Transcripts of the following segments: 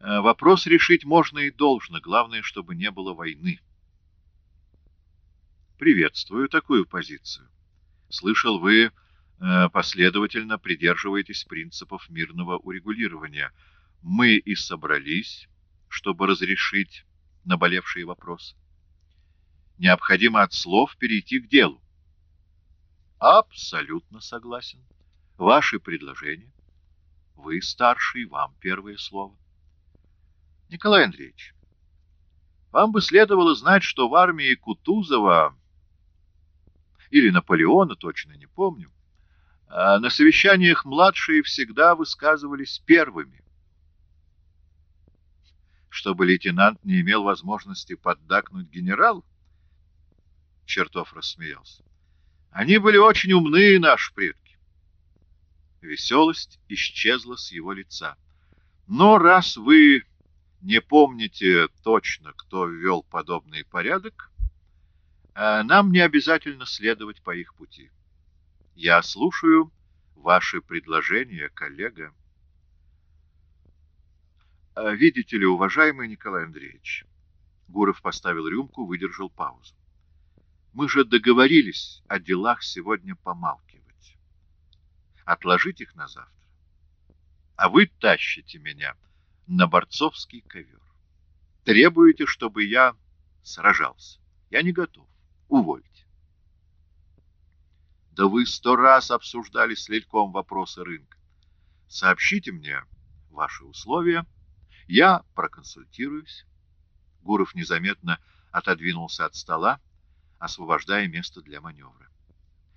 Э, вопрос решить можно и должно, главное, чтобы не было войны. Приветствую такую позицию. Слышал, вы э, последовательно придерживаетесь принципов мирного урегулирования. Мы и собрались, чтобы разрешить наболевшие вопросы. Необходимо от слов перейти к делу. Абсолютно согласен. Ваши предложения. Вы старший, вам первое слово. Николай Андреевич, вам бы следовало знать, что в армии Кутузова или Наполеона, точно не помню, а на совещаниях младшие всегда высказывались первыми. Чтобы лейтенант не имел возможности поддакнуть генералу? Чертов рассмеялся. Они были очень умны, наши предки. Веселость исчезла с его лица. Но раз вы не помните точно, кто ввел подобный порядок, а нам не обязательно следовать по их пути. Я слушаю ваши предложения, коллега. А видите ли, уважаемый Николай Андреевич, Гуров поставил рюмку, выдержал паузу. Мы же договорились о делах сегодня помалкивать. Отложить их на завтра. А вы тащите меня на борцовский ковер. Требуете, чтобы я сражался. Я не готов. Увольте. Да вы сто раз обсуждали с Лельком вопросы рынка. Сообщите мне ваши условия. Я проконсультируюсь. Гуров незаметно отодвинулся от стола, освобождая место для маневра.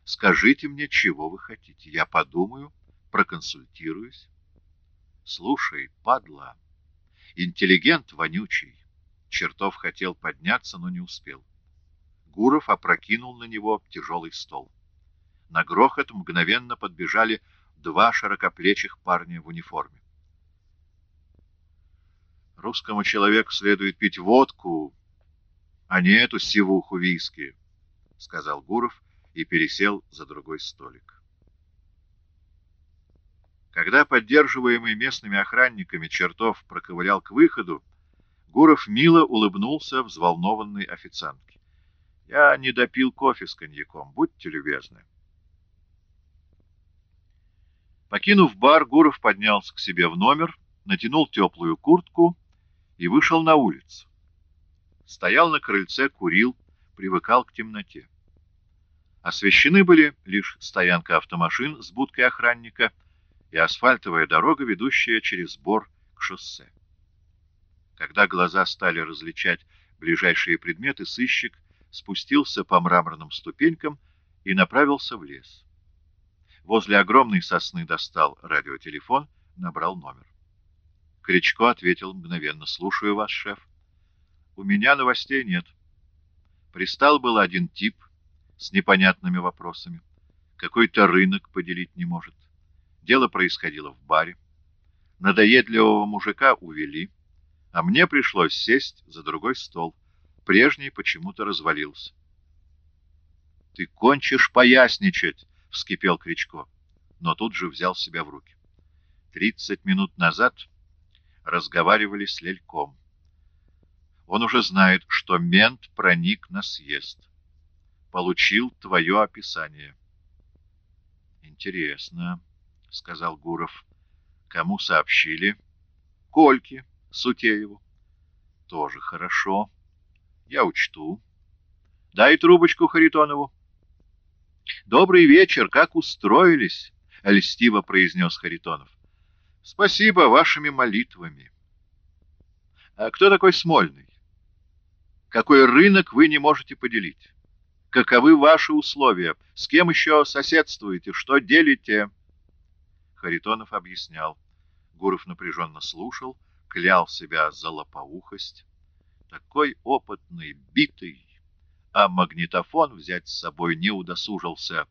Скажите мне, чего вы хотите. Я подумаю, проконсультируюсь. Слушай, падла, интеллигент вонючий. Чертов хотел подняться, но не успел. Гуров опрокинул на него тяжелый стол. На грохот мгновенно подбежали два широкоплечих парня в униформе. Русскому человеку следует пить водку, а не эту сивуху виски, — сказал Гуров и пересел за другой столик. Когда поддерживаемый местными охранниками чертов проковылял к выходу, Гуров мило улыбнулся взволнованной официантке. — Я не допил кофе с коньяком, будьте любезны. Покинув бар, Гуров поднялся к себе в номер, натянул теплую куртку и вышел на улицу. Стоял на крыльце, курил, привыкал к темноте. Освещены были лишь стоянка автомашин с будкой охранника — и асфальтовая дорога, ведущая через бор к шоссе. Когда глаза стали различать ближайшие предметы, сыщик спустился по мраморным ступенькам и направился в лес. Возле огромной сосны достал радиотелефон, набрал номер. Кричко ответил мгновенно. «Слушаю вас, шеф». «У меня новостей нет». Пристал был один тип с непонятными вопросами. Какой-то рынок поделить не может. Дело происходило в баре. Надоедливого мужика увели, а мне пришлось сесть за другой стол. Прежний почему-то развалился. — Ты кончишь поясничать! — вскипел Кричко, но тут же взял себя в руки. Тридцать минут назад разговаривали с Лельком. Он уже знает, что мент проник на съезд. Получил твое описание. Интересно. — сказал Гуров. — Кому сообщили? — Кольке, Сутееву. — Тоже хорошо. Я учту. Дай трубочку Харитонову. — Добрый вечер, как устроились? — льстиво произнес Харитонов. — Спасибо вашими молитвами. — А кто такой Смольный? Какой рынок вы не можете поделить? Каковы ваши условия? С кем еще соседствуете? Что делите? — Харитонов объяснял. Гуров напряженно слушал, клял себя за лопоухость. Такой опытный, битый, а магнитофон взять с собой не удосужился.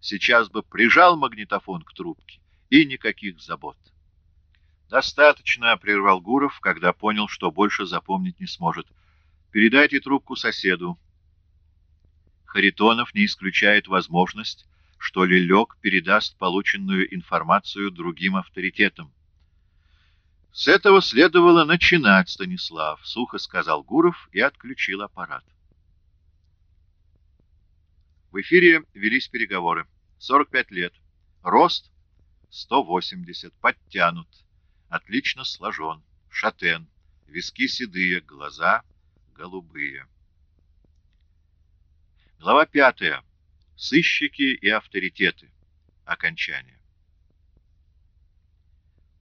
Сейчас бы прижал магнитофон к трубке, и никаких забот. «Достаточно», — прервал Гуров, когда понял, что больше запомнить не сможет. «Передайте трубку соседу». Харитонов не исключает возможность, что Лелек передаст полученную информацию другим авторитетам. С этого следовало начинать, Станислав, сухо сказал Гуров и отключил аппарат. В эфире велись переговоры. 45 лет. Рост 180, подтянут, отлично сложен, шатен, виски седые, глаза голубые. Глава пятая. Сыщики и авторитеты. Окончание.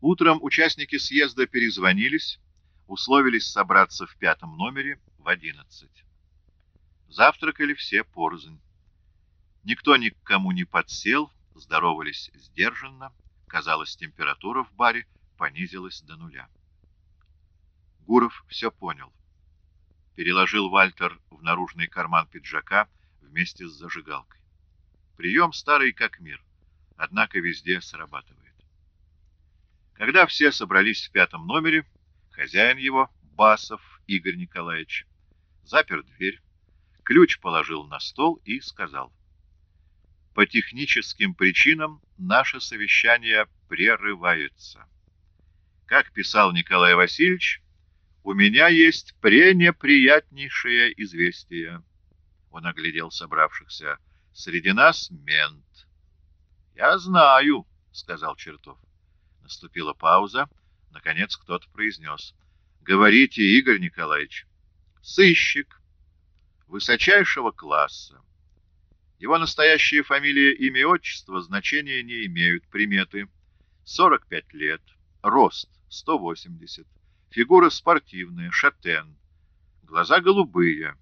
Утром участники съезда перезвонились, условились собраться в пятом номере в одиннадцать. Завтракали все порознь. Никто ни к кому не подсел, здоровались сдержанно. Казалось, температура в баре понизилась до нуля. Гуров все понял. Переложил Вальтер в наружный карман пиджака вместе с зажигалкой. Прием старый как мир, однако везде срабатывает. Когда все собрались в пятом номере, хозяин его, Басов Игорь Николаевич, запер дверь, ключ положил на стол и сказал, «По техническим причинам наше совещание прерывается. Как писал Николай Васильевич, у меня есть пренеприятнейшее известие». Он оглядел собравшихся. «Среди нас мент». «Я знаю», — сказал Чертов. Наступила пауза. Наконец кто-то произнес. «Говорите, Игорь Николаевич, сыщик высочайшего класса. Его настоящая фамилия, имя и отчество значения не имеют. Приметы. 45 лет. Рост 180. Фигура спортивная. Шатен. Глаза голубые.